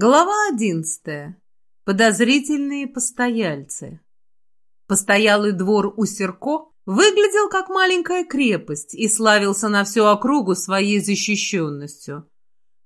Глава одиннадцатая. Подозрительные постояльцы. Постоялый двор у Серко выглядел как маленькая крепость и славился на всю округу своей защищенностью.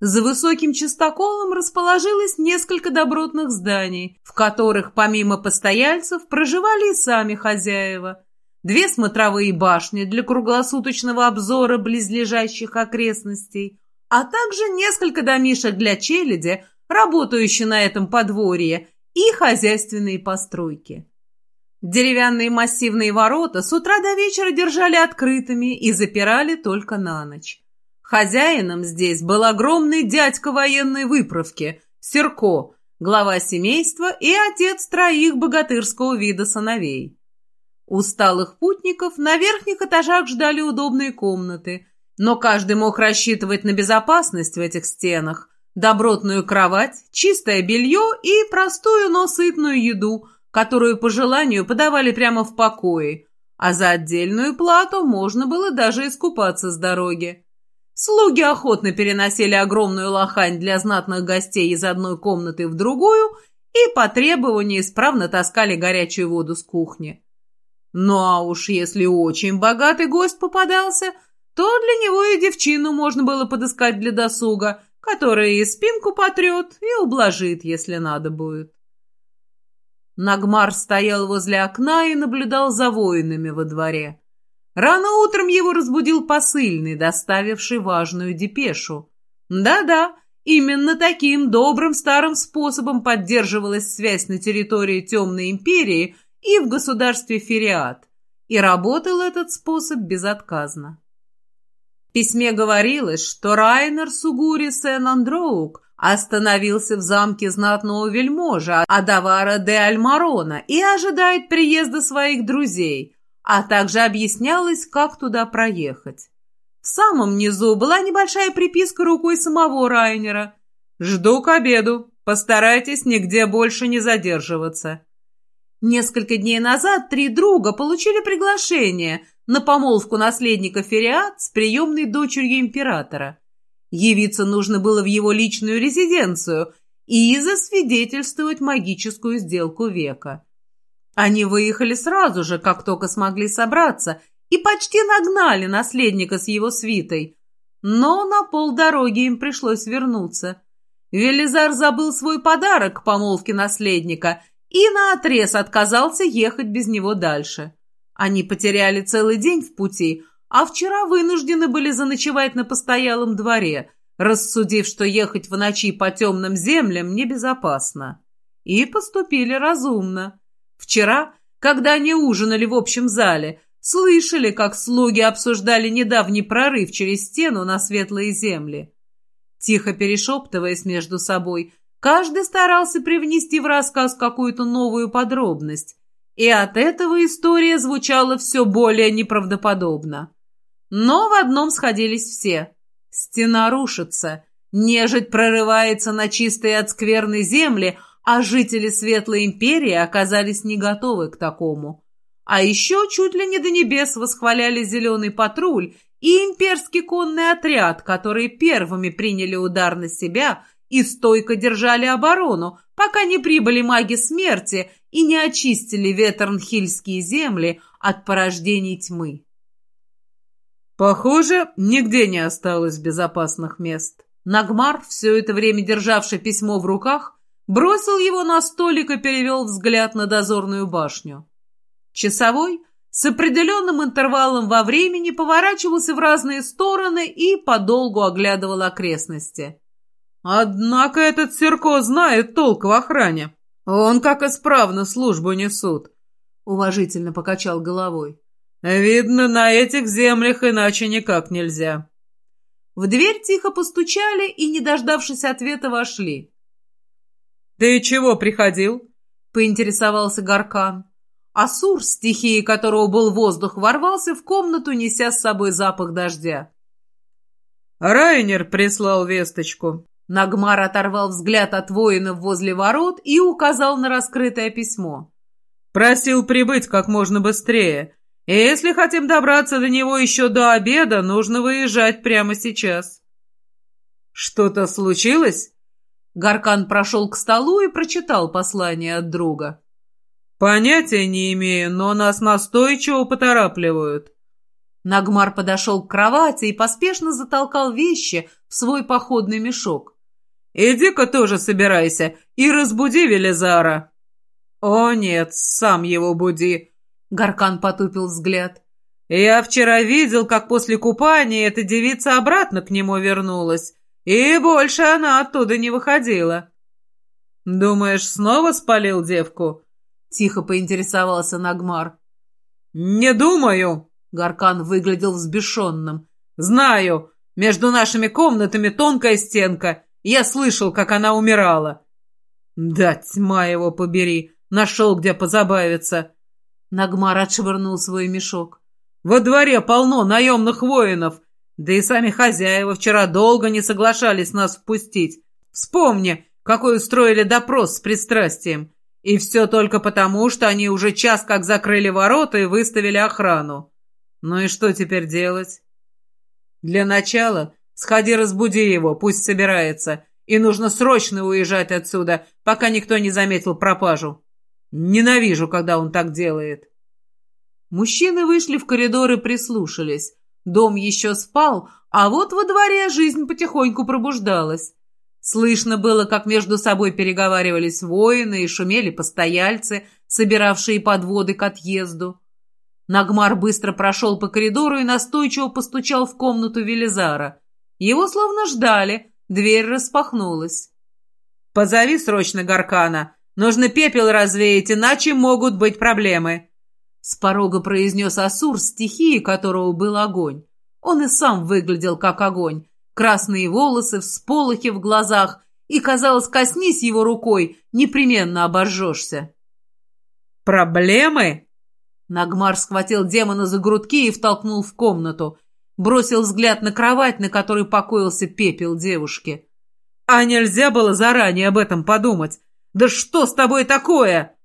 За высоким частоколом расположилось несколько добротных зданий, в которых помимо постояльцев проживали и сами хозяева. Две смотровые башни для круглосуточного обзора близлежащих окрестностей, а также несколько домишек для челяди – работающие на этом подворье, и хозяйственные постройки. Деревянные массивные ворота с утра до вечера держали открытыми и запирали только на ночь. Хозяином здесь был огромный дядька военной выправки, Серко, глава семейства и отец троих богатырского вида сыновей. Усталых путников на верхних этажах ждали удобные комнаты, но каждый мог рассчитывать на безопасность в этих стенах, добротную кровать, чистое белье и простую, но сытную еду, которую по желанию подавали прямо в покое, а за отдельную плату можно было даже искупаться с дороги. Слуги охотно переносили огромную лохань для знатных гостей из одной комнаты в другую и по требованию исправно таскали горячую воду с кухни. Ну а уж если очень богатый гость попадался, то для него и девчину можно было подыскать для досуга – которая и спинку потрет, и ублажит, если надо будет. Нагмар стоял возле окна и наблюдал за воинами во дворе. Рано утром его разбудил посыльный, доставивший важную депешу. Да-да, именно таким добрым старым способом поддерживалась связь на территории Темной Империи и в государстве Фериат, и работал этот способ безотказно. Письме говорилось, что Райнер Сугури Сен-Андроук остановился в замке знатного вельможа Адавара де Альмарона и ожидает приезда своих друзей, а также объяснялось, как туда проехать. В самом низу была небольшая приписка рукой самого Райнера. «Жду к обеду. Постарайтесь нигде больше не задерживаться». Несколько дней назад три друга получили приглашение на помолвку наследника Фериат с приемной дочерью императора. Явиться нужно было в его личную резиденцию и засвидетельствовать магическую сделку века. Они выехали сразу же, как только смогли собраться, и почти нагнали наследника с его свитой. Но на полдороги им пришлось вернуться. Велизар забыл свой подарок к помолвке наследника и наотрез отказался ехать без него дальше. Они потеряли целый день в пути, а вчера вынуждены были заночевать на постоялом дворе, рассудив, что ехать в ночи по темным землям небезопасно. И поступили разумно. Вчера, когда они ужинали в общем зале, слышали, как слуги обсуждали недавний прорыв через стену на светлые земли. Тихо перешептываясь между собой, каждый старался привнести в рассказ какую-то новую подробность, и от этого история звучала все более неправдоподобно. Но в одном сходились все. Стена рушится, нежить прорывается на чистые от скверной земли, а жители Светлой Империи оказались не готовы к такому. А еще чуть ли не до небес восхваляли зеленый патруль и имперский конный отряд, которые первыми приняли удар на себя и стойко держали оборону, пока не прибыли маги смерти и не очистили ветернхильские земли от порождений тьмы. Похоже, нигде не осталось безопасных мест. Нагмар, все это время державший письмо в руках, бросил его на столик и перевел взгляд на дозорную башню. Часовой с определенным интервалом во времени поворачивался в разные стороны и подолгу оглядывал окрестности. «Однако этот Серко знает толк в охране», «Он как исправно службу несут», — уважительно покачал головой. «Видно, на этих землях иначе никак нельзя». В дверь тихо постучали и, не дождавшись ответа, вошли. «Ты чего приходил?» — поинтересовался Гаркан. Асур, стихией которого был воздух, ворвался в комнату, неся с собой запах дождя. «Райнер прислал весточку», Нагмар оторвал взгляд от воинов возле ворот и указал на раскрытое письмо. «Просил прибыть как можно быстрее. И если хотим добраться до него еще до обеда, нужно выезжать прямо сейчас». «Что-то случилось?» Гаркан прошел к столу и прочитал послание от друга. «Понятия не имею, но нас настойчиво поторапливают». Нагмар подошел к кровати и поспешно затолкал вещи в свой походный мешок. «Иди-ка тоже собирайся и разбуди Велизара». «О нет, сам его буди», — Гаркан потупил взгляд. «Я вчера видел, как после купания эта девица обратно к нему вернулась, и больше она оттуда не выходила». «Думаешь, снова спалил девку?» — тихо поинтересовался Нагмар. «Не думаю», — Гаркан выглядел взбешенным. «Знаю, между нашими комнатами тонкая стенка, я слышал, как она умирала. Да, тьма его побери, нашел, где позабавиться. Нагмар отшвырнул свой мешок. Во дворе полно наемных воинов, да и сами хозяева вчера долго не соглашались нас впустить. Вспомни, какой устроили допрос с пристрастием. И все только потому, что они уже час как закрыли ворота и выставили охрану. Ну и что теперь делать? Для начала Сходи, разбуди его, пусть собирается. И нужно срочно уезжать отсюда, пока никто не заметил пропажу. Ненавижу, когда он так делает. Мужчины вышли в коридор и прислушались. Дом еще спал, а вот во дворе жизнь потихоньку пробуждалась. Слышно было, как между собой переговаривались воины и шумели постояльцы, собиравшие подводы к отъезду. Нагмар быстро прошел по коридору и настойчиво постучал в комнату Велизара. Его словно ждали, дверь распахнулась. «Позови срочно Гаркана. Нужно пепел развеять, иначе могут быть проблемы». С порога произнес Асур, стихии которого был огонь. Он и сам выглядел как огонь. Красные волосы, всполохи в глазах, и, казалось, коснись его рукой, непременно обожжешься. «Проблемы?» Нагмар схватил демона за грудки и втолкнул в комнату. Бросил взгляд на кровать, на которой покоился пепел девушки. «А нельзя было заранее об этом подумать? Да что с тобой такое?»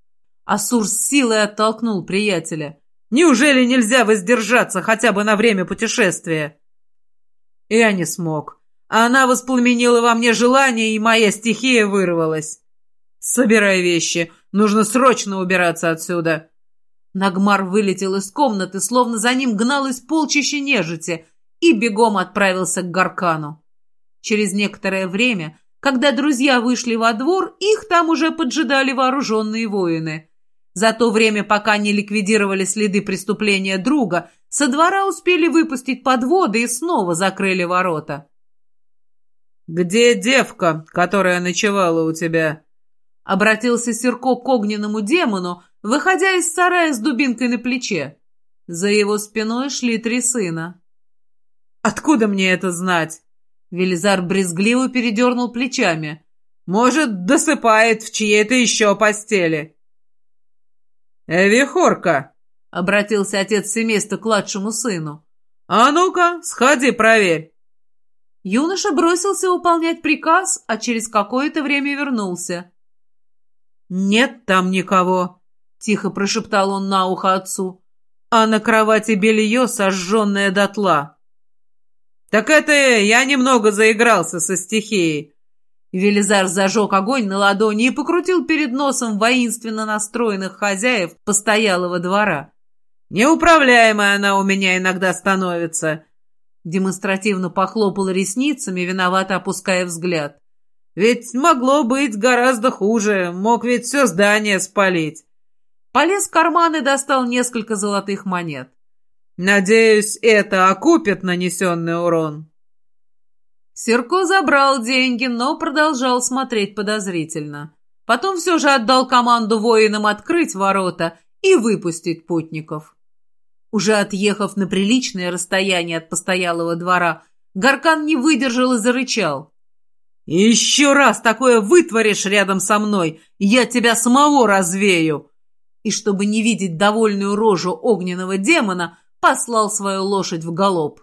Асур с силой оттолкнул приятеля. «Неужели нельзя воздержаться хотя бы на время путешествия?» Я не смог. Она воспламенила во мне желание, и моя стихия вырвалась. «Собирай вещи. Нужно срочно убираться отсюда». Нагмар вылетел из комнаты, словно за ним гналось полчище нежити, и бегом отправился к Гаркану. Через некоторое время, когда друзья вышли во двор, их там уже поджидали вооруженные воины. За то время, пока не ликвидировали следы преступления друга, со двора успели выпустить подводы и снова закрыли ворота. «Где девка, которая ночевала у тебя?» Обратился Серко к огненному демону, выходя из сарая с дубинкой на плече. За его спиной шли три сына. «Откуда мне это знать?» Велизар брезгливо передернул плечами. «Может, досыпает в чьей-то еще постели?» «Эвихорка!» — обратился отец семейства к младшему сыну. «А ну-ка, сходи, проверь!» Юноша бросился выполнять приказ, а через какое-то время вернулся. «Нет там никого», — тихо прошептал он на ухо отцу. «А на кровати белье, сожженное дотла». «Так это я немного заигрался со стихией». Велизар зажег огонь на ладони и покрутил перед носом воинственно настроенных хозяев постоялого двора. «Неуправляемая она у меня иногда становится». Демонстративно похлопал ресницами, виновато опуская взгляд. «Ведь могло быть гораздо хуже, мог ведь все здание спалить». Полез в карман и достал несколько золотых монет. «Надеюсь, это окупит нанесенный урон». Серко забрал деньги, но продолжал смотреть подозрительно. Потом все же отдал команду воинам открыть ворота и выпустить путников. Уже отъехав на приличное расстояние от постоялого двора, Гаркан не выдержал и зарычал. «Еще раз такое вытворишь рядом со мной, я тебя самого развею!» И, чтобы не видеть довольную рожу огненного демона, послал свою лошадь в галоп.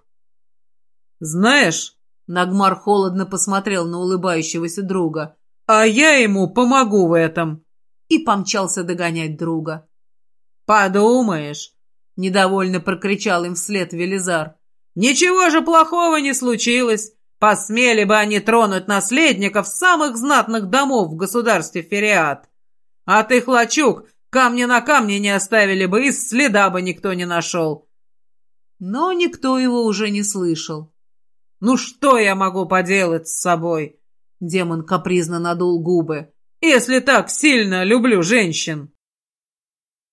«Знаешь...» — Нагмар холодно посмотрел на улыбающегося друга. «А я ему помогу в этом!» И помчался догонять друга. «Подумаешь!» — недовольно прокричал им вслед Велизар. «Ничего же плохого не случилось. Посмели бы они тронуть наследников самых знатных домов в государстве Фериат. А ты, Хлачук, камни на камне не оставили бы, и следа бы никто не нашел. Но никто его уже не слышал. «Ну что я могу поделать с собой?» Демон капризно надул губы. «Если так сильно люблю женщин!»